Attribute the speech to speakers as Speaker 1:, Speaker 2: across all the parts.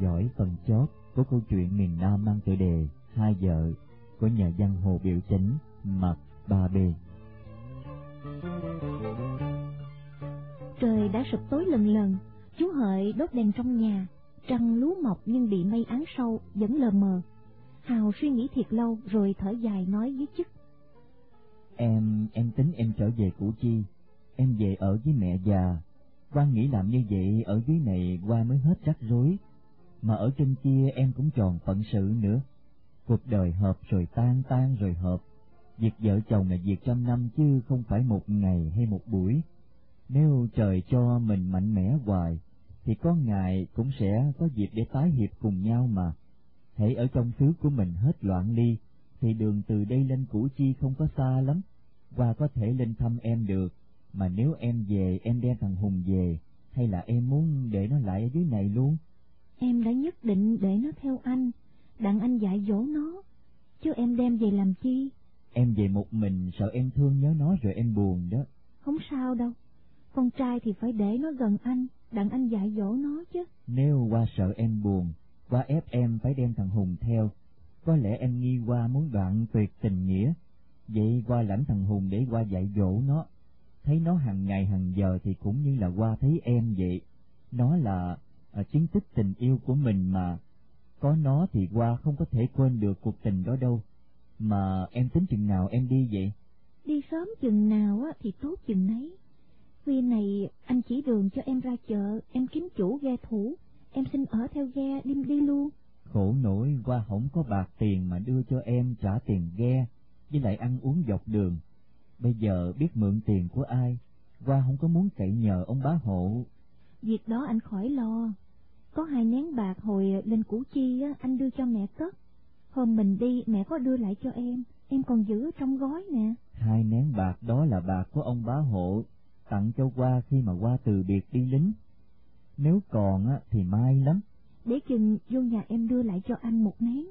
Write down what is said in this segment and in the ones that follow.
Speaker 1: dõi phần chót của câu chuyện miền Nam mang tựa đề Hai vợ của nhà văn Hồ Biểu Chánh mặt ba b
Speaker 2: Trời đã sụp tối lần lần, chú Hợi đốt đèn trong nhà, trăng lúa mọc nhưng bị mây án sâu, vẫn lờ mờ. Hào suy nghĩ thiệt lâu rồi thở dài nói với chức.
Speaker 1: Em, em tính em trở về Củ Chi, em về ở với mẹ già. Quan nghĩ làm như vậy ở dưới này qua mới hết rắc rối, mà ở trên kia em cũng tròn phận sự nữa. Cuộc đời hợp rồi tan tan rồi hợp, việc vợ chồng là việc trăm năm chứ không phải một ngày hay một buổi. Nếu trời cho mình mạnh mẽ hoài, thì có ngày cũng sẽ có dịp để tái hiệp cùng nhau mà. Hãy ở trong xứ của mình hết loạn ly, thì đường từ đây lên Củ Chi không có xa lắm, và có thể lên thăm em được. Mà nếu em về, em đem thằng Hùng về, hay là em muốn để nó lại ở dưới này luôn?
Speaker 2: Em đã nhất định để nó theo anh, đặng anh dạy dỗ nó, chứ em đem về làm chi?
Speaker 1: Em về một mình sợ em thương nhớ nó rồi em buồn đó.
Speaker 2: Không sao đâu, con trai thì phải để nó gần anh, đặng anh dạy dỗ nó chứ.
Speaker 1: Nếu qua sợ em buồn, qua ép em phải đem thằng Hùng theo, có lẽ em nghi qua muốn đoạn tuyệt tình nghĩa, vậy qua lãnh thằng Hùng để qua dạy dỗ nó. Thấy nó hàng ngày hàng giờ thì cũng như là qua thấy em vậy. Nó là chứng tích tình yêu của mình mà. Có nó thì qua không có thể quên được cuộc tình đó đâu. Mà em tính chừng nào em đi vậy?
Speaker 2: Đi sớm chừng nào á thì tốt chừng nấy. Khuya này anh chỉ đường cho em ra chợ, em kiếm chủ ghe thủ, em xin ở theo ghe đi đi luôn.
Speaker 1: Khổ nổi qua không có bạc tiền mà đưa cho em trả tiền ghe, với lại ăn uống dọc đường. Bây giờ biết mượn tiền của ai, qua không có muốn cậy nhờ ông bá hộ.
Speaker 2: Việc đó anh khỏi lo. Có hai nén bạc hồi lên Củ Chi á, anh đưa cho mẹ cất. Hôm mình đi mẹ có đưa lại cho em, em còn giữ trong gói nè.
Speaker 1: Hai nén bạc đó là bạc của ông bá hộ, tặng cho qua khi mà qua từ biệt đi lính. Nếu còn á thì may lắm.
Speaker 2: Để chừng vô nhà em đưa lại cho anh một nén.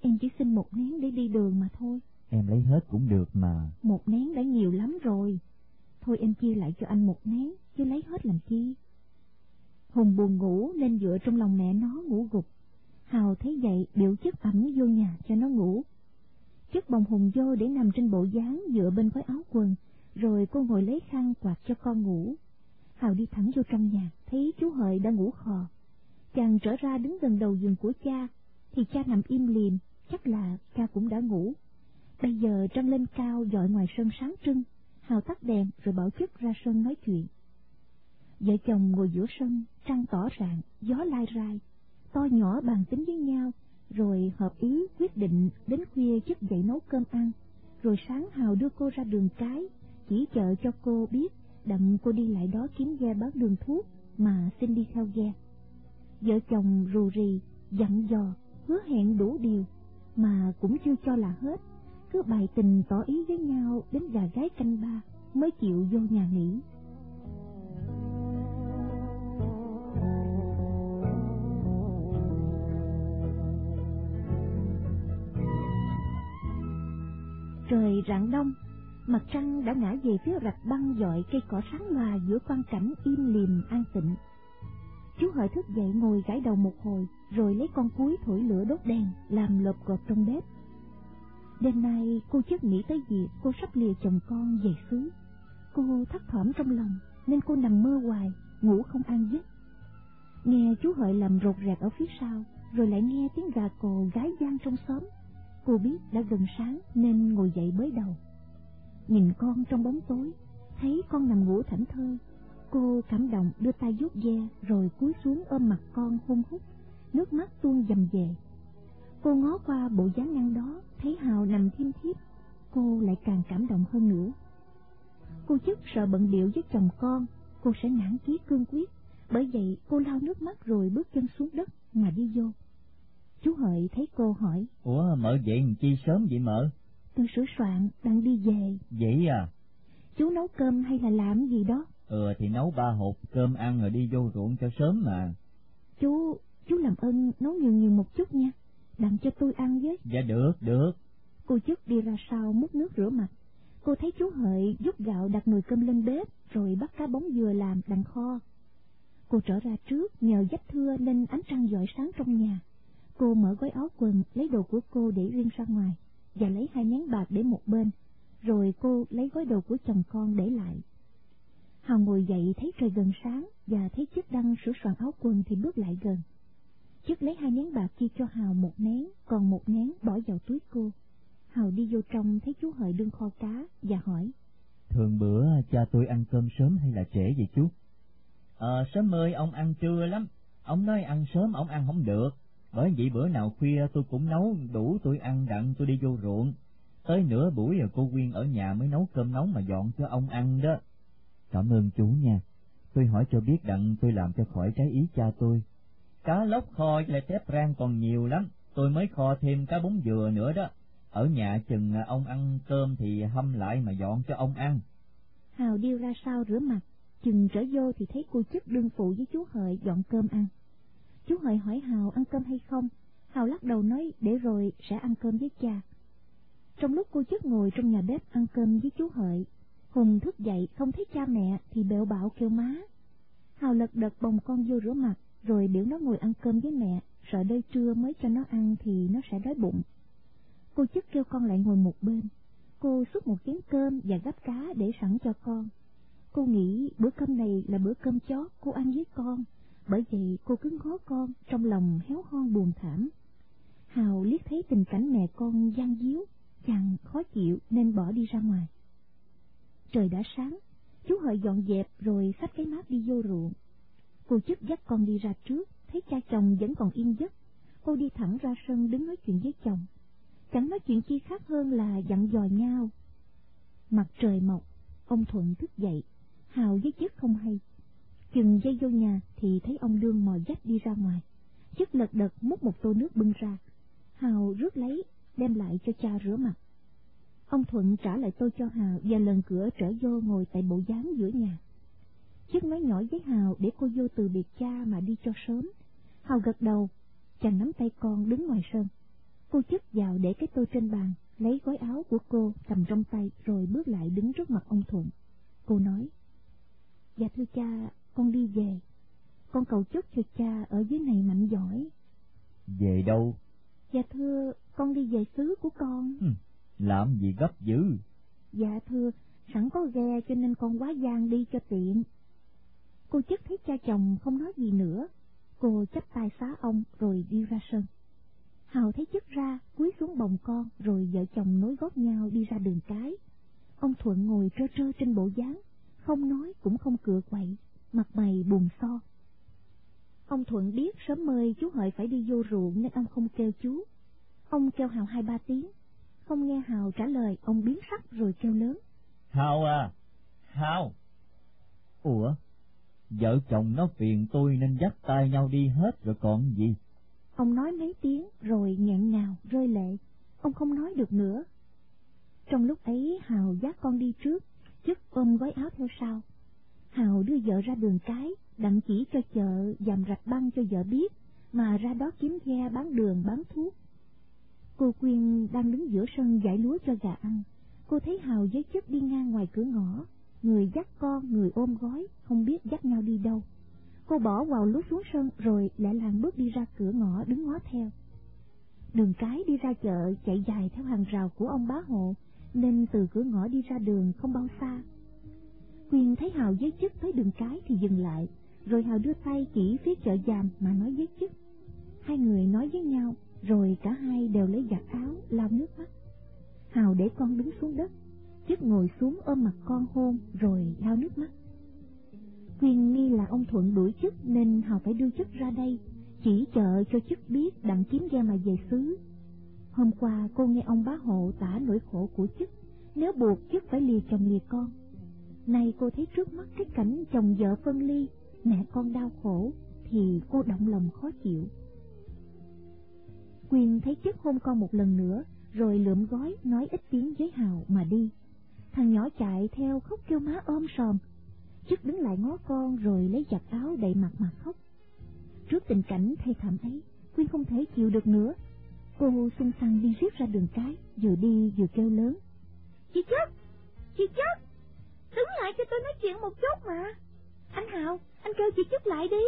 Speaker 2: Em chỉ xin một nén để đi đường mà thôi.
Speaker 1: Em lấy hết cũng được mà.
Speaker 2: Một nén đã nhiều lắm rồi. Thôi em chia lại cho anh một nén, chứ lấy hết làm chi. Hùng buồn ngủ nên dựa trong lòng mẹ nó ngủ gục. Hào thấy vậy biểu chất ẩm vô nhà cho nó ngủ. Chất bồng Hùng vô để nằm trên bộ dáng dựa bên gói áo quần, rồi cô ngồi lấy khăn quạt cho con ngủ. Hào đi thẳng vô trong nhà, thấy chú Hợi đã ngủ khò. Chàng trở ra đứng gần đầu giường của cha, thì cha nằm im liềm, chắc là cha cũng đã ngủ. Bây giờ trăng lên cao dọi ngoài sân sáng trưng, Hào tắt đèn rồi bảo chức ra sân nói chuyện. Vợ chồng ngồi giữa sân, trăng tỏ rạng, gió lai rai, to nhỏ bàn tính với nhau, rồi hợp ý quyết định đến khuya chức dậy nấu cơm ăn, rồi sáng Hào đưa cô ra đường cái, chỉ chợ cho cô biết, đặng cô đi lại đó kiếm ghe bán đường thuốc, mà xin đi theo ghe. Vợ chồng rù rì, dặn dò, hứa hẹn đủ điều, mà cũng chưa cho là hết, cứ bài tình tỏ ý với nhau đến gà gái canh ba mới chịu vô nhà nghỉ. Trời rạng đông, mặt trăng đã ngã về phía rạch băng dọi cây cỏ sáng loà giữa quang cảnh im lìm an tịnh. Chú Hợi thức dậy ngồi gãi đầu một hồi, rồi lấy con cuối thổi lửa đốt đèn, làm lợp gọt trong bếp. Đêm nay cô chất nghĩ tới việc cô sắp lìa chồng con về xứ. Cô thắt thỏm trong lòng, nên cô nằm mơ hoài, ngủ không an giấc. Nghe chú Hợi làm rột rạc ở phía sau, rồi lại nghe tiếng gà cồ gái gian trong xóm. Cô biết đã gần sáng nên ngồi dậy bới đầu. Nhìn con trong bóng tối, thấy con nằm ngủ thảnh thơi. Cô cảm động đưa tay vuốt ve rồi cúi xuống ôm mặt con hôn hút, nước mắt tuôn dầm về. Cô ngó qua bộ dáng ngăn đó, thấy Hào nằm thiêm thiếp, cô lại càng cảm động hơn nữa. Cô chức sợ bận điệu với chồng con, cô sẽ nản chí cương quyết, bởi vậy cô lau nước mắt rồi bước chân xuống đất mà đi vô. Chú Hợi thấy cô hỏi.
Speaker 1: Ủa mợ dậy làm chi sớm vậy mợ?
Speaker 2: Tôi sửa soạn, đang đi về.
Speaker 1: Vậy à?
Speaker 2: Chú nấu cơm hay là làm gì đó?
Speaker 1: Ừ thì nấu ba hộp cơm ăn rồi đi vô ruộng cho sớm mà.
Speaker 2: Chú, chú làm ơn nấu nhiều nhiều một chút nha, đặng cho tôi ăn với.
Speaker 1: Dạ được, được.
Speaker 2: Cô chức đi ra sau múc nước rửa mặt. Cô thấy chú Hợi giúp gạo đặt nồi cơm lên bếp rồi bắt cá bóng dừa làm đặng kho. Cô trở ra trước, nhờ dách thưa nên ánh trăng dọi sáng trong nhà. Cô mở gói áo quần, lấy đồ của cô để riêng ra ngoài, và lấy hai nén bạc để một bên, rồi cô lấy gói đồ của chồng con để lại. Hào ngồi dậy thấy trời gần sáng và thấy chiếc đăng sửa soạn áo quần thì bước lại gần. chiếc lấy hai nén bạc chia cho Hào một nén, còn một nén bỏ vào túi cô. Hào đi vô trong thấy chú Hợi đương kho cá và hỏi.
Speaker 1: Thường bữa cha tôi ăn cơm sớm hay là trễ vậy chú? Ờ, sớm ơi, ông ăn trưa lắm. Ông nói ăn sớm ông ăn không được. Bởi vậy bữa nào khuya tôi cũng nấu đủ tôi ăn đặng tôi đi vô ruộng. Tới nửa buổi rồi cô Quyên ở nhà mới nấu cơm nóng mà dọn cho ông ăn đó. Cảm ơn chú nha. Tôi hỏi cho biết đặng tôi làm cho khỏi trái ý cha tôi. Cá lóc kho với tép rang còn nhiều lắm, tôi mới kho thêm cá bún dừa nữa đó. Ở nhà chừng à, ông ăn cơm thì hâm lại mà dọn cho ông ăn.
Speaker 2: Hào điêu ra sau rửa mặt, chừng trở vô thì thấy cô chức đương phụ với chú Hợi dọn cơm ăn hỏi hỏi Hào ăn cơm hay không, Hào lắc đầu nói để rồi sẽ ăn cơm với cha. Trong lúc cô chức ngồi trong nhà bếp ăn cơm với chú Hợi, Hùng thức dậy không thấy cha mẹ thì bẹo bảo kêu má. Hào lật đật bồng con vô rửa mặt, rồi biểu nó ngồi ăn cơm với mẹ, sợ đây trưa mới cho nó ăn thì nó sẽ đói bụng. Cô chức kêu con lại ngồi một bên. Cô xúc một chén cơm và gắp cá để sẵn cho con. Cô nghĩ bữa cơm này là bữa cơm chó cô ăn với con, bởi vậy cô cứ ngó con trong lòng héo hon buồn thảm. Hào liếc thấy tình cảnh mẹ con gian díu, chàng khó chịu nên bỏ đi ra ngoài. Trời đã sáng, chú Hợi dọn dẹp rồi xách cái mát đi vô ruộng. Cô chức dắt con đi ra trước, thấy cha chồng vẫn còn yên giấc. Cô đi thẳng ra sân đứng nói chuyện với chồng. Chẳng nói chuyện chi khác hơn là dặn dò nhau. Mặt trời mọc, ông Thuận thức dậy, Hào với chức không hay. Chừng dây vô nhà thì thấy ông Đương mò dách đi ra ngoài. Chức lật đật múc một tô nước bưng ra. Hào rước lấy, đem lại cho cha rửa mặt. Ông Thuận trả lại tôi cho Hào và lần cửa trở vô ngồi tại bộ dáng giữa nhà. Chức nói nhỏ với Hào để cô vô từ biệt cha mà đi cho sớm. Hào gật đầu, chàng nắm tay con đứng ngoài sân. Cô chức vào để cái tô trên bàn, lấy gói áo của cô cầm trong tay rồi bước lại đứng trước mặt ông Thuận. Cô nói, Dạ thưa cha, con đi về. Con cầu chúc cho cha ở dưới này mạnh giỏi.
Speaker 1: Về đâu?
Speaker 2: Dạ thưa, con đi về xứ của con.
Speaker 1: Ừ, làm gì gấp dữ?
Speaker 2: Dạ thưa, sẵn có ghe cho nên con quá gian đi cho tiện. Cô chức thấy cha chồng không nói gì nữa, cô chắp tay xá ông rồi đi ra sân. Hào thấy chức ra, cúi xuống bồng con, rồi vợ chồng nối gót nhau đi ra đường cái. Ông Thuận ngồi trơ trơ trên bộ dáng, không nói cũng không cựa quậy, mặt mày buồn so. Ông Thuận biết sớm mơi chú Hợi phải đi vô ruộng nên ông không kêu chú. Ông kêu Hào hai ba tiếng, không nghe Hào trả lời, ông biến sắc rồi kêu lớn.
Speaker 1: Hào à, Hào! Ủa, vợ chồng nó phiền tôi nên dắt tay nhau đi hết rồi còn gì?
Speaker 2: Ông nói mấy tiếng rồi nghẹn ngào, rơi lệ, ông không nói được nữa. Trong lúc ấy Hào dắt con đi trước, chức ôm gói áo theo sau. Hào đưa vợ ra đường cái, đặng chỉ cho chợ dằm rạch băng cho vợ biết, mà ra đó kiếm ghe bán đường bán thuốc. Cô Quyên đang đứng giữa sân giải lúa cho gà ăn. Cô thấy Hào với chất đi ngang ngoài cửa ngõ, người dắt con, người ôm gói, không biết dắt nhau đi đâu. Cô bỏ vào lúa xuống sân rồi lẹ làng bước đi ra cửa ngõ đứng ngó theo. Đường cái đi ra chợ chạy dài theo hàng rào của ông bá hộ, nên từ cửa ngõ đi ra đường không bao xa. Quyên thấy Hào giới chức tới đường cái thì dừng lại, rồi Hào đưa tay chỉ phía chợ giàm mà nói giới chức. Hai người nói với nhau, rồi cả hai đều lấy giặt áo lau nước mắt. Hào để con đứng xuống đất, chức ngồi xuống ôm mặt con hôn rồi lau nước mắt. Quyên nghi là ông Thuận đuổi chức nên Hào phải đưa chức ra đây, chỉ chờ cho chức biết đặng kiếm ra mà về xứ. Hôm qua cô nghe ông bá hộ tả nỗi khổ của chức, nếu buộc chức phải lìa chồng lìa con. Nay cô thấy trước mắt cái cảnh chồng vợ phân ly, mẹ con đau khổ, thì cô động lòng khó chịu. Quyên thấy chất hôn con một lần nữa, rồi lượm gói nói ít tiếng với Hào mà đi. Thằng nhỏ chạy theo khóc kêu má ôm sòm. Chức đứng lại ngó con rồi lấy giặt áo đầy mặt mà khóc. Trước tình cảnh thê thảm ấy, Quyên không thể chịu được nữa. Cô xung xăng đi riết ra đường cái, vừa đi vừa kêu lớn.
Speaker 3: Chị Chất! Chị Chất! Đứng lại cho tôi nói chuyện một chút mà. Anh Hào,
Speaker 2: anh kêu chị chức lại đi.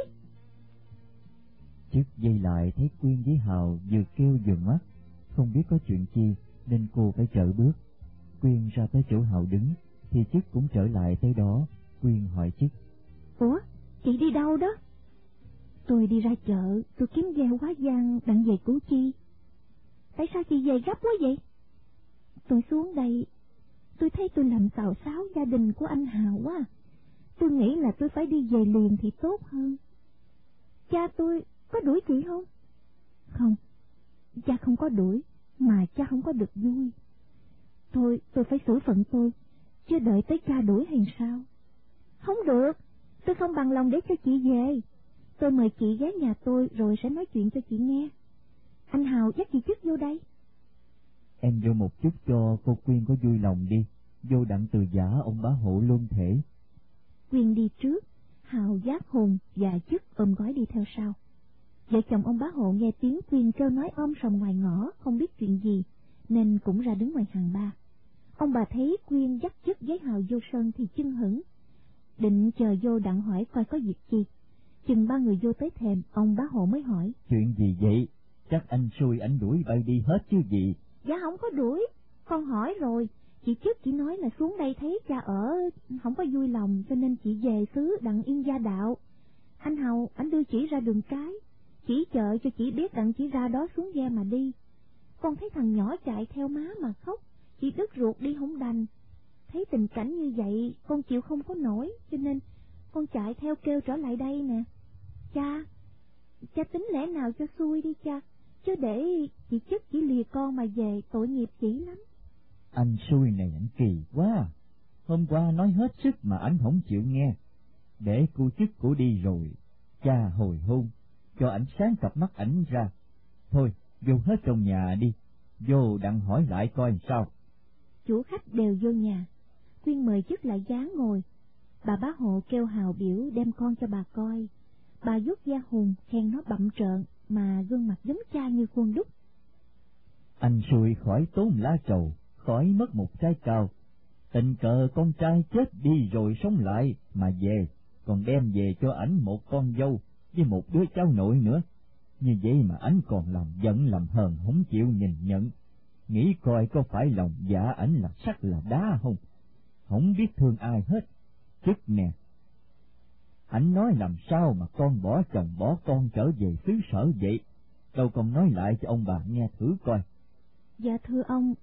Speaker 1: Chức dây lại thấy Quyên với Hào vừa kêu vừa mắt, không biết có chuyện chi nên cô phải trở bước. Quyên ra tới chỗ Hào đứng, thì Chức cũng trở lại tới đó. Quyên hỏi Chức.
Speaker 2: Ủa, chị đi đâu đó? Tôi đi ra chợ, tôi kiếm ghe quá giang đặng về Củ Chi. Tại sao chị về gấp quá vậy? Tôi xuống đây, tôi thấy tôi làm xào xáo gia đình của anh Hào quá. Tôi nghĩ là tôi phải đi về liền thì tốt hơn. Cha tôi có đuổi chị không? Không, cha không có đuổi, mà cha không có được vui. Thôi, tôi phải xử phận tôi, chưa đợi tới cha đuổi hay sao? Không được, tôi không bằng lòng để cho chị về. Tôi mời chị ghé nhà tôi rồi sẽ nói chuyện cho chị nghe. Anh Hào dắt chị trước vô đây.
Speaker 1: Em vô một chút cho cô Quyên có vui lòng đi, vô đặng từ giả ông bá hộ luôn thể.
Speaker 2: Quyên đi trước, Hào giác hùng và chức ôm gói đi theo sau. Vợ chồng ông bá hộ nghe tiếng Quyên kêu nói om sòm ngoài ngõ, không biết chuyện gì, nên cũng ra đứng ngoài hàng ba. Ông bà thấy Quyên dắt chức với Hào vô sân thì chưng hửng, định chờ vô đặng hỏi coi có việc chi. Chừng ba người vô tới thềm, ông bá hộ mới hỏi.
Speaker 1: Chuyện gì vậy? Chắc anh xui anh đuổi bay đi hết chứ gì?
Speaker 2: Dạ không có đuổi, con hỏi rồi. Chị trước chỉ nói là xuống đây thấy cha ở không có vui lòng cho nên chị về xứ đặng yên gia đạo. Anh Hầu, anh đưa chỉ ra đường cái, chỉ chờ cho chị biết đặng chỉ ra đó xuống ghe mà đi. Con thấy thằng nhỏ chạy theo má mà khóc, chị đứt ruột đi không đành. Thấy tình cảnh như vậy, con chịu không có nổi, cho nên con chạy theo kêu trở lại đây nè. Cha, cha tính lẽ nào cho xui đi cha, chứ để chị chức chỉ lìa con mà về tội nghiệp chỉ lắm.
Speaker 1: Anh xui này anh kỳ quá, hôm qua nói hết sức mà anh không chịu nghe. Để cô chức của đi rồi, cha hồi hôn, cho ảnh sáng cặp mắt ảnh ra. Thôi, vô hết trong nhà đi, vô đặng hỏi lại coi sao.
Speaker 2: Chủ khách đều vô nhà, Quyên mời chức lại dáng ngồi. Bà bá hộ kêu hào biểu đem con cho bà coi. Bà vuốt da hùng khen nó bậm trợn mà gương mặt giống cha như khuôn đúc.
Speaker 1: Anh xui khỏi tốn lá trầu, khỏi mất một trái cao. Tình cờ con trai chết đi rồi sống lại mà về, còn đem về cho ảnh một con dâu với một đứa cháu nội nữa. Như vậy mà ảnh còn làm giận làm hờn không chịu nhìn nhận. Nghĩ coi có phải lòng dạ ảnh là sắt là đá không? Không biết thương ai hết. Chức nè, ảnh nói làm sao mà con bỏ chồng bỏ con trở về xứ sở vậy? Đâu con nói lại cho ông bà nghe thử coi.
Speaker 2: Dạ thưa ông,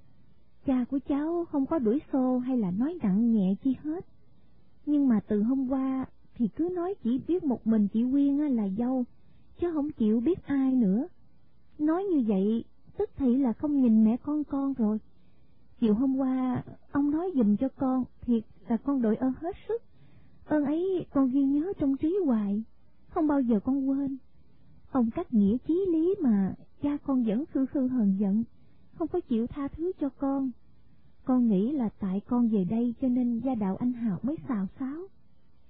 Speaker 2: cha của cháu không có đuổi xô hay là nói nặng nhẹ chi hết. Nhưng mà từ hôm qua thì cứ nói chỉ biết một mình chị Quyên là dâu, chứ không chịu biết ai nữa. Nói như vậy, tức thì là không nhìn mẹ con con rồi. Chiều hôm qua, ông nói dùm cho con, thiệt là con đội ơn hết sức. Ơn ấy con ghi nhớ trong trí hoài, không bao giờ con quên. Ông cắt nghĩa chí lý mà cha con vẫn khư khư hờn giận, không có chịu tha thứ cho con. Con nghĩ là tại con về đây cho nên gia đạo anh Hào mới xào xáo.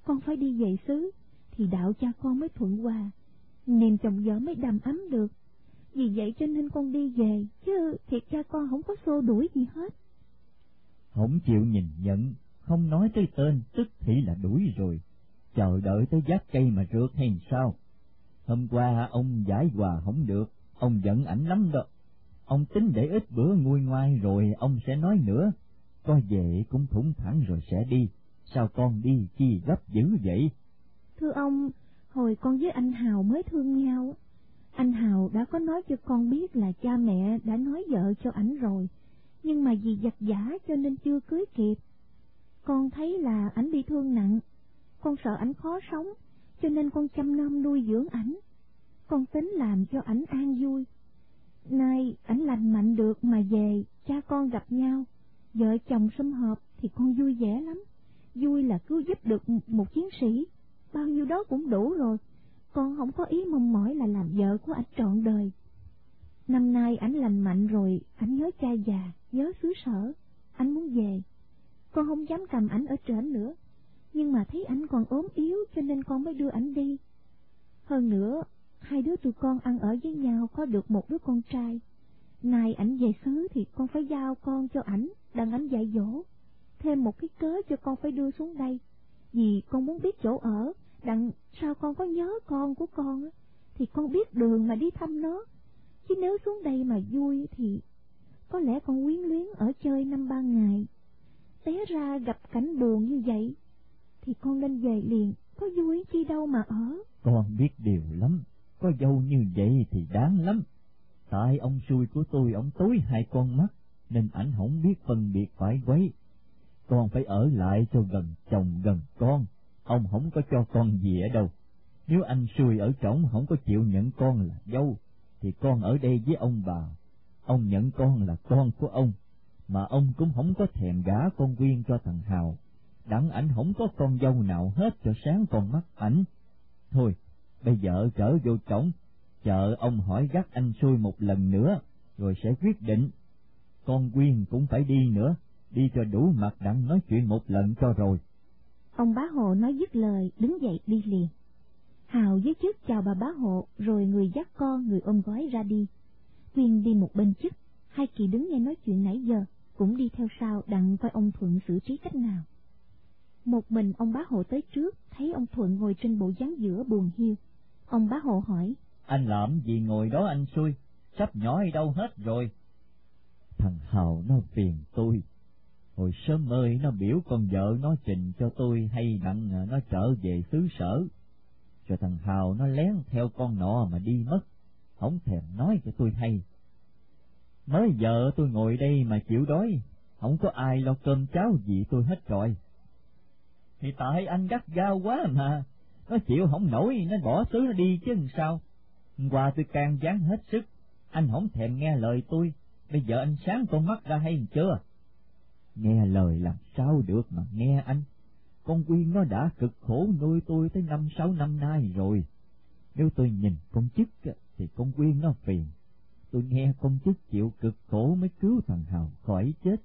Speaker 2: Con phải đi về xứ, thì đạo cha con mới thuận hòa, niềm chồng vợ mới đầm ấm được. Vì vậy cho nên con đi về, chứ thiệt cha con không có xô đuổi gì hết.
Speaker 1: Không chịu nhìn nhận, không nói tới tên, tức thì là đuổi rồi. Chờ đợi tới giác cây mà rượt hay sao? Hôm qua ông giải hòa không được, ông giận ảnh lắm đó. Ông tính để ít bữa nguôi ngoai rồi ông sẽ nói nữa. Có về cũng thủng thẳng rồi sẽ đi. Sao con đi chi gấp dữ vậy?
Speaker 2: Thưa ông, hồi con với anh Hào mới thương nhau, anh Hào đã có nói cho con biết là cha mẹ đã nói vợ cho ảnh rồi, nhưng mà vì giặt giả cho nên chưa cưới kịp. Con thấy là ảnh bị thương nặng, con sợ ảnh khó sống, cho nên con chăm nom nuôi dưỡng ảnh. Con tính làm cho ảnh an vui. Nay ảnh lành mạnh được mà về, cha con gặp nhau, vợ chồng sum họp thì con vui vẻ lắm. Vui là cứ giúp được một chiến sĩ, bao nhiêu đó cũng đủ rồi. Con không có ý mong mỏi là làm vợ của ảnh trọn đời. Năm nay ảnh lành mạnh rồi, ảnh nhớ cha già, nhớ xứ sở, anh muốn về. Con không dám cầm ảnh ở trển nữa, nhưng mà thấy ảnh còn ốm yếu cho nên con mới đưa ảnh đi. Hơn nữa, hai đứa tụi con ăn ở với nhau có được một đứa con trai. Nay ảnh về xứ thì con phải giao con cho ảnh, đặng ảnh dạy dỗ. Thêm một cái cớ cho con phải đưa xuống đây, vì con muốn biết chỗ ở, Đặng sao con có nhớ con của con Thì con biết đường mà đi thăm nó Chứ nếu xuống đây mà vui thì Có lẽ con quyến luyến ở chơi năm ba ngày Té ra gặp cảnh buồn như vậy, Thì con nên về liền, Có vui chi đâu mà ở.
Speaker 1: Con biết điều lắm, Có dâu như vậy thì đáng lắm. Tại ông xui của tôi, ông tối hai con mắt, Nên ảnh không biết phân biệt phải quấy. Con phải ở lại cho gần chồng gần con, Ông không có cho con gì ở đâu. Nếu anh xui ở trỏng không có chịu nhận con là dâu, Thì con ở đây với ông bà. Ông nhận con là con của ông. Mà ông cũng không có thèm gả con Quyên cho thằng Hào Đặng ảnh không có con dâu nào hết cho sáng con mắt ảnh Thôi, bây giờ trở vô trống, chờ ông hỏi gắt anh xui một lần nữa, rồi sẽ quyết định. Con Quyên cũng phải đi nữa, đi cho đủ mặt đặng nói chuyện một lần cho rồi.
Speaker 2: Ông bá hộ nói dứt lời, đứng dậy đi liền. Hào với chức chào bà bá hộ, rồi người dắt con, người ôm gói ra đi. Quyên đi một bên chức, hai kỳ đứng nghe nói chuyện nãy giờ, cũng đi theo sau đặng coi ông Thuận xử trí cách nào. Một mình ông bá hộ tới trước, thấy ông Thuận ngồi trên bộ dáng giữa buồn hiu. Ông bá hộ hỏi,
Speaker 1: anh làm gì ngồi đó anh xui, sắp nhỏ đâu hết rồi. Thằng Hào nó phiền tôi, hồi sớm ơi nó biểu con vợ nó trình cho tôi hay đặng à, nó trở về xứ sở, rồi thằng Hào nó lén theo con nọ mà đi mất, không thèm nói cho tôi hay. Mới giờ tôi ngồi đây mà chịu đói, không có ai lo cơm cháo gì tôi hết rồi. Thì tại anh gắt gao quá mà, nó chịu không nổi, nó bỏ xứ nó đi chứ sao. sao qua tôi can gián hết sức, anh không thèm nghe lời tôi, bây giờ anh sáng con mắt ra hay chưa? Nghe lời làm sao được mà nghe anh, con Quyên nó đã cực khổ nuôi tôi tới năm sáu năm nay rồi. Nếu tôi nhìn con chức thì con Quyên nó phiền. Tôi nghe con chức chịu cực khổ mới cứu thằng Hào khỏi chết,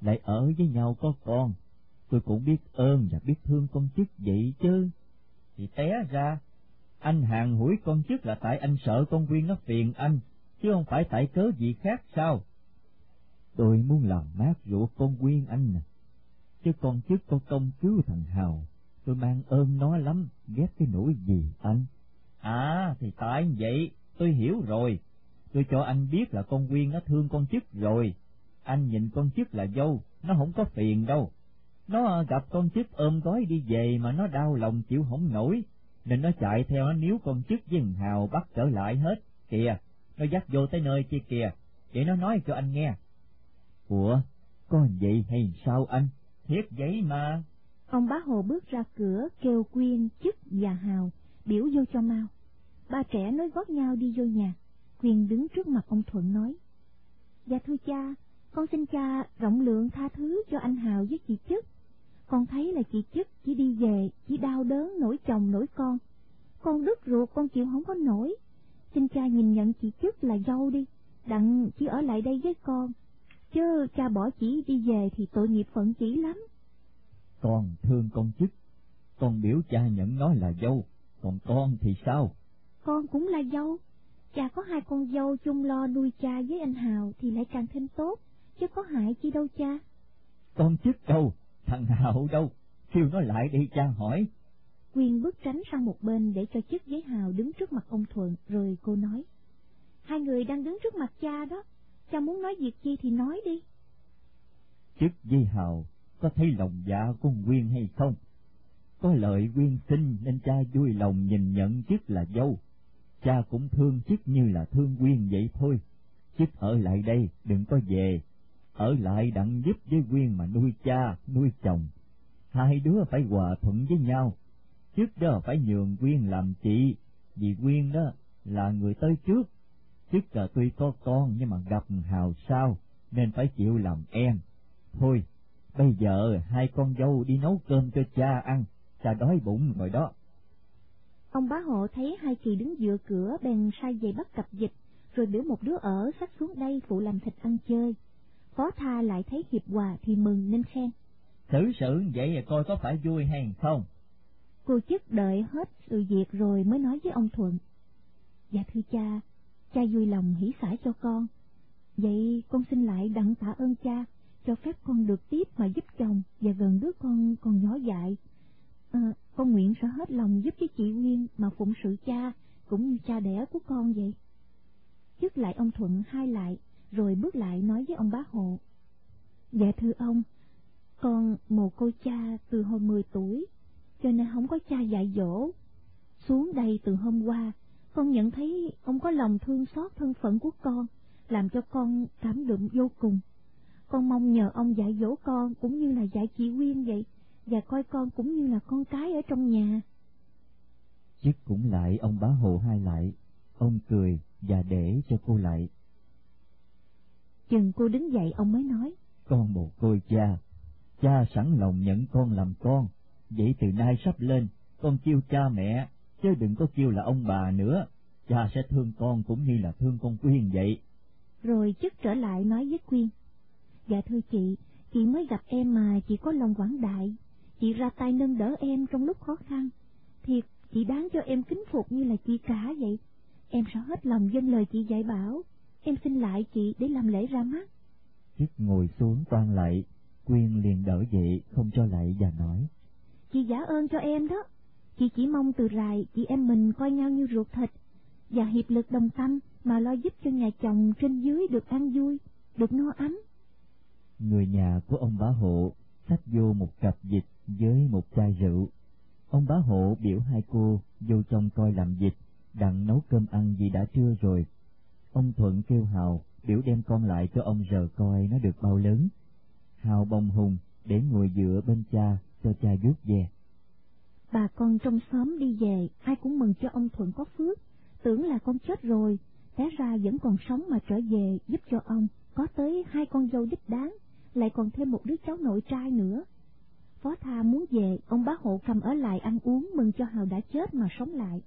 Speaker 1: lại ở với nhau có con. Tôi cũng biết ơn và biết thương con chức vậy chứ. Thì té ra anh hàng hủi con chức là tại anh sợ con Quyên nó phiền anh, chứ không phải tại cớ gì khác sao? Tôi muốn làm mát ruột con Quyên anh nè, chứ con chức có công cứu thằng Hào, tôi mang ơn nó lắm, ghét cái nỗi gì anh? À, thì tại vậy, tôi hiểu rồi, tôi cho anh biết là con Quyên nó thương con chức rồi, anh nhìn con chức là dâu, nó không có phiền đâu. Nó à, gặp con chức ôm gói đi về mà nó đau lòng chịu không nổi, nên nó chạy theo nó níu con chức với hào bắt trở lại hết. Kìa nó dắt vô tới nơi kia kìa. Để nó nói cho anh nghe. Ủa có vậy hay sao anh? Thiết vậy mà.
Speaker 2: Ông bá hồ bước ra cửa kêu quyên chức và hào biểu vô cho mau. Ba trẻ nói gót nhau đi vô nhà quyên đứng trước mặt ông thuận nói dạ thưa cha con xin cha rộng lượng tha thứ cho anh hào với chị chức. Con thấy là chị chức chỉ đi về chỉ đau đớn nổi chồng nổi con. Con đứt ruột con chịu không có nổi. Xin cha nhìn nhận chị chức là dâu đi đặng chỉ ở lại đây với con. Chứ cha bỏ chỉ đi về thì tội nghiệp phận chỉ lắm.
Speaker 1: Con thương con chức con biểu cha nhận nó là dâu còn con thì sao?
Speaker 2: Con cũng là dâu cha có hai con dâu chung lo nuôi cha với anh hào thì lại càng thêm tốt chứ có hại chi đâu cha
Speaker 1: con chức đâu thằng Hào đâu, kêu nó lại đi cha hỏi.
Speaker 2: Quyên bước tránh sang một bên để cho chức giấy Hào đứng trước mặt ông Thuận, rồi cô nói. Hai người đang đứng trước mặt cha đó, cha muốn nói việc chi thì nói đi.
Speaker 1: Chức giấy Hào có thấy lòng dạ của Quyên hay không? Có lợi Quyên sinh nên cha vui lòng nhìn nhận chức là dâu. Cha cũng thương chức như là thương Quyên vậy thôi. Chức ở lại đây, đừng có về, ở lại đặng giúp với Quyên mà nuôi cha, nuôi chồng. Hai đứa phải hòa thuận với nhau, trước đó phải nhường Quyên làm chị, vì Quyên đó là người tới trước. Trước là tuy có con nhưng mà gặp hào sao, nên phải chịu làm em. Thôi, bây giờ hai con dâu đi nấu cơm cho cha ăn, cha đói bụng rồi đó.
Speaker 2: Ông bá hộ thấy hai kỳ đứng dựa cửa bèn sai giày bắt cặp dịch, rồi biểu một đứa ở sách xuống đây phụ làm thịt ăn chơi phó tha lại thấy hiệp hòa thì mừng nên khen.
Speaker 1: Thử sự vậy coi có phải vui hay không?
Speaker 2: Cô chức đợi hết sự việc rồi mới nói với ông Thuận. Dạ thưa cha, cha vui lòng hỷ xả cho con. Vậy con xin lại đặng tạ ơn cha, cho phép con được tiếp mà giúp chồng và gần đứa con còn nhỏ dại. À, con nguyện sẽ hết lòng giúp cái chị Nguyên mà phụng sự cha, cũng như cha đẻ của con vậy. Chức lại ông Thuận hai lại, rồi bước lại nói với ông bá hộ. Dạ thưa ông, con mồ cô cha từ hồi 10 tuổi, cho nên không có cha dạy dỗ. Xuống đây từ hôm qua, con nhận thấy ông có lòng thương xót thân phận của con, làm cho con cảm động vô cùng. Con mong nhờ ông dạy dỗ con cũng như là dạy chị Quyên vậy, và coi con cũng như là con cái ở trong nhà.
Speaker 1: Chức cũng lại ông bá hộ hai lại, ông cười và để cho cô lại.
Speaker 2: Chừng cô đứng dậy ông mới nói.
Speaker 1: Con một côi cha, cha sẵn lòng nhận con làm con, vậy từ nay sắp lên, con kêu cha mẹ, chứ đừng có kêu là ông bà nữa, cha sẽ thương con cũng như là thương con Quyên vậy.
Speaker 2: Rồi chức trở lại nói với Quyên. Dạ thưa chị, chị mới gặp em mà chị có lòng quảng đại, chị ra tay nâng đỡ em trong lúc khó khăn. Thiệt, chị đáng cho em kính phục như là chị cả vậy. Em sẽ hết lòng dân lời chị dạy bảo. Em xin lại chị để làm lễ ra mắt.
Speaker 1: Chức ngồi xuống toan lại, Quyên liền đỡ dậy không cho lại và nói.
Speaker 2: Chị giả ơn cho em đó. Chị chỉ mong từ rài chị em mình coi nhau như ruột thịt và hiệp lực đồng tâm mà lo giúp cho nhà chồng trên dưới được an vui, được no ấm.
Speaker 1: Người nhà của ông bá hộ xách vô một cặp dịch với một chai rượu. Ông bá hộ biểu hai cô vô trong coi làm dịch, đặng nấu cơm ăn vì đã trưa rồi. Ông Thuận kêu Hào biểu đem con lại cho ông rờ coi nó được bao lớn. Hào bồng hùng để ngồi dựa bên cha cho cha vuốt về.
Speaker 2: Bà con trong xóm đi về, ai cũng mừng cho ông Thuận có phước, tưởng là con chết rồi, té ra vẫn còn sống mà trở về giúp cho ông, có tới hai con dâu đích đáng, lại còn thêm một đứa cháu nội trai nữa. Phó Tha muốn về, ông bá hộ cầm ở lại ăn uống mừng cho Hào đã chết mà sống lại.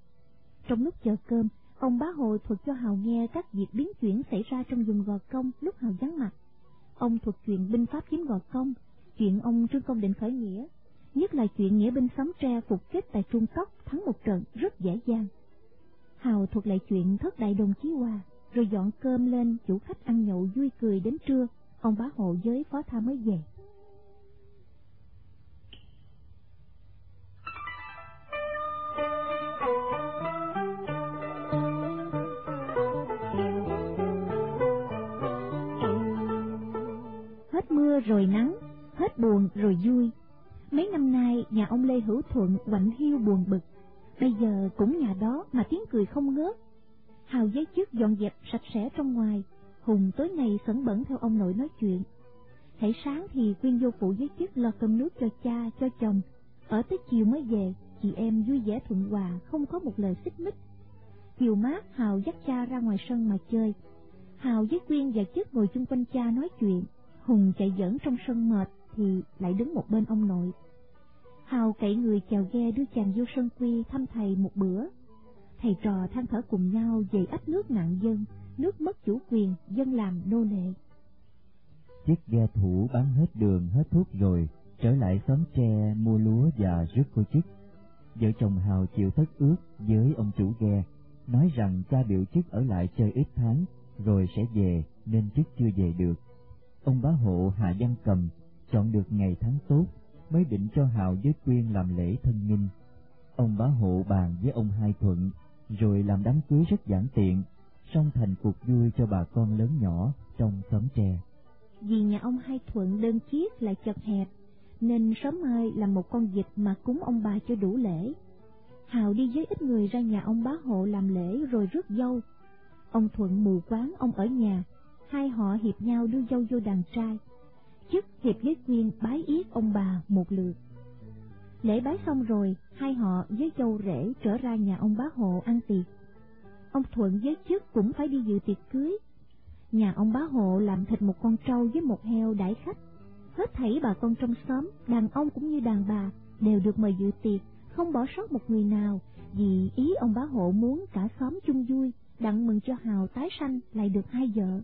Speaker 2: Trong lúc chờ cơm, ông bá hộ thuật cho Hào nghe các việc biến chuyển xảy ra trong vùng Gò Công lúc Hào vắng mặt. Ông thuật chuyện binh pháp chiếm Gò Công, chuyện ông Trương Công định khởi nghĩa, nhất là chuyện nghĩa binh sấm tre phục kích tại Trung Cốc thắng một trận rất dễ dàng. Hào thuật lại chuyện thất đại đồng chí Hòa, rồi dọn cơm lên chủ khách ăn nhậu vui cười đến trưa, ông bá hộ với phó tha mới về. Hết mưa rồi nắng, hết buồn rồi vui. Mấy năm nay nhà ông Lê Hữu Thuận quạnh hiu buồn bực, bây giờ cũng nhà đó mà tiếng cười không ngớt. Hào giấy chức dọn dẹp sạch sẽ trong ngoài, Hùng tối ngày sẩn bẩn theo ông nội nói chuyện. Hãy sáng thì quyên vô phụ với chức lo cơm nước cho cha, cho chồng. Ở tới chiều mới về, chị em vui vẻ thuận hòa, không có một lời xích mích. Chiều mát, Hào dắt cha ra ngoài sân mà chơi. Hào với Quyên và chức ngồi chung quanh cha nói chuyện. Hùng chạy dẫn trong sân mệt thì lại đứng một bên ông nội. Hào cậy người chào ghe đưa chàng vô sân quy thăm thầy một bữa. Thầy trò than thở cùng nhau về ách nước nạn dân, nước mất chủ quyền, dân làm nô lệ.
Speaker 1: Chiếc ghe thủ bán hết đường hết thuốc rồi, trở lại xóm tre mua lúa và rước cô chức. Vợ chồng Hào chịu thất ước với ông chủ ghe, nói rằng cha biểu chức ở lại chơi ít tháng, rồi sẽ về nên chức chưa về được. Ông bá hộ Hà Văn Cầm chọn được ngày tháng tốt mới định cho Hào với Quyên làm lễ thân nghinh. Ông bá hộ bàn với ông Hai Thuận, rồi làm đám cưới rất giản tiện, song thành cuộc vui cho bà con lớn nhỏ trong xóm tre.
Speaker 2: Vì nhà ông Hai Thuận đơn chiếc lại chật hẹp, nên sớm mai làm một con vịt mà cúng ông bà cho đủ lễ. Hào đi với ít người ra nhà ông bá hộ làm lễ rồi rước dâu. Ông Thuận mù quán ông ở nhà, hai họ hiệp nhau đưa dâu vô đàn trai. Chức hiệp với Quyên bái yết ông bà một lượt. Lễ bái xong rồi, hai họ với dâu rể trở ra nhà ông bá hộ ăn tiệc. Ông Thuận với chức cũng phải đi dự tiệc cưới. Nhà ông bá hộ làm thịt một con trâu với một heo đãi khách. Hết thảy bà con trong xóm, đàn ông cũng như đàn bà, đều được mời dự tiệc, không bỏ sót một người nào, vì ý ông bá hộ muốn cả xóm chung vui, đặng mừng cho Hào tái sanh lại được hai vợ.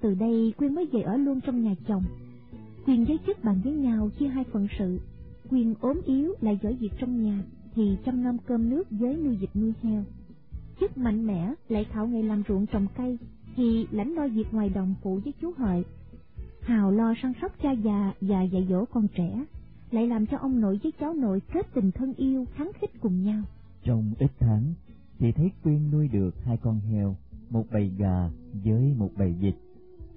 Speaker 2: Từ đây Quyên mới về ở luôn trong nhà chồng. Quyên với chức bàn với nhau chia hai phần sự. Quyên ốm yếu lại giỏi việc trong nhà, thì chăm nom cơm nước với nuôi vịt nuôi heo. Chức mạnh mẽ lại thạo nghề làm ruộng trồng cây, thì lãnh lo việc ngoài đồng phụ với chú Hợi. Hào lo săn sóc cha già và dạy dỗ con trẻ. lại làm cho ông nội với cháu nội kết tình thân yêu kháng khích cùng nhau.
Speaker 1: Trong ít tháng thì thấy Quyên nuôi được hai con heo, một bầy gà với một bầy vịt.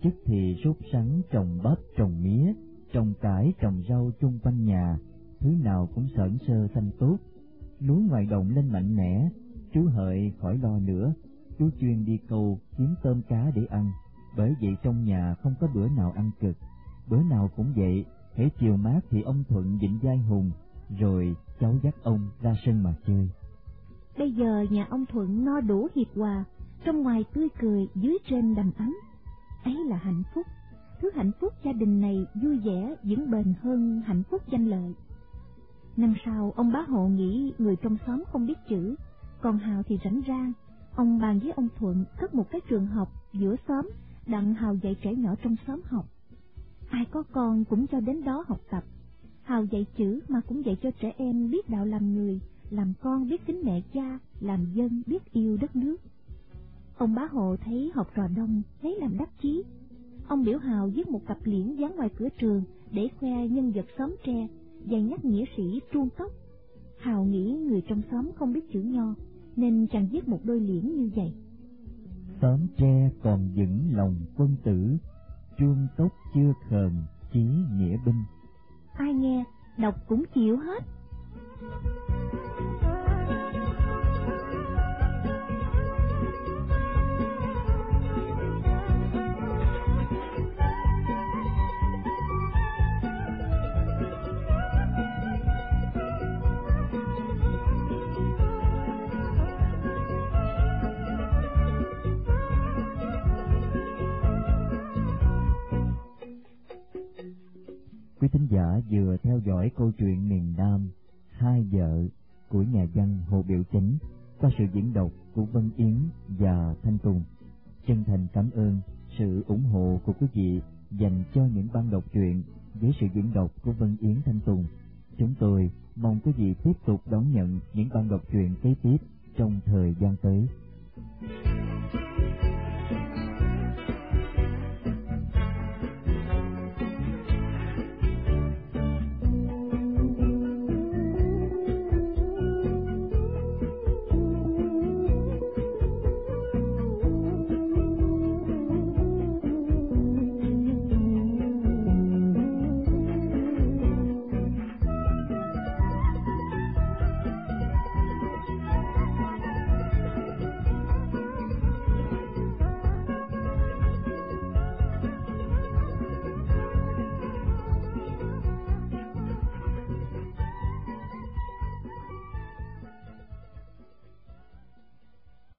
Speaker 1: Chức thì sốt sắn trồng bắp trồng mía, trồng cải trồng rau chung quanh nhà, thứ nào cũng sởn sơ xanh tốt. Lúa ngoài đồng lên mạnh mẽ, chú hợi khỏi lo nữa, chú chuyên đi câu kiếm tôm cá để ăn, bởi vậy trong nhà không có bữa nào ăn cực. Bữa nào cũng vậy, hễ chiều mát thì ông Thuận dịnh vai hùng, rồi cháu dắt ông ra sân mà chơi.
Speaker 2: Bây giờ nhà ông Thuận no đủ hiệp hòa, trong ngoài tươi cười, dưới trên đầm ấm. Ấy là hạnh phúc. Thứ hạnh phúc gia đình này vui vẻ, vững bền hơn hạnh phúc danh lợi. Năm sau, ông bá hộ nghĩ người trong xóm không biết chữ, còn Hào thì rảnh rang. Ông bàn với ông Thuận cất một cái trường học giữa xóm, đặng Hào dạy trẻ nhỏ trong xóm học. Ai có con cũng cho đến đó học tập. Hào dạy chữ mà cũng dạy cho trẻ em biết đạo làm người, làm con biết kính mẹ cha, làm dân biết yêu đất nước. Ông bá hộ thấy học trò đông, lấy làm đắc chí. Ông biểu Hào viết một cặp liễn dán ngoài cửa trường để khoe nhân vật xóm tre và nhắc nghĩa sĩ truông tóc. Hào nghĩ người trong xóm không biết chữ nho, nên chàng viết một đôi liễn như vậy.
Speaker 1: Xóm tre còn vững lòng quân tử, chuông tóc chưa khờn chí nghĩa binh.
Speaker 2: Ai nghe, đọc cũng chịu hết.
Speaker 1: Quý thính giả vừa theo dõi câu chuyện miền Nam, Hai vợ của nhà văn Hồ Biểu Chính qua sự diễn đọc của Vân Yến và Thanh Tùng. Chân thành cảm ơn sự ủng hộ của quý vị dành cho những ban đọc truyện với sự diễn đọc của Vân Yến, Thanh Tùng. Chúng tôi mong quý vị tiếp tục đón nhận những ban đọc truyện kế tiếp trong thời gian tới.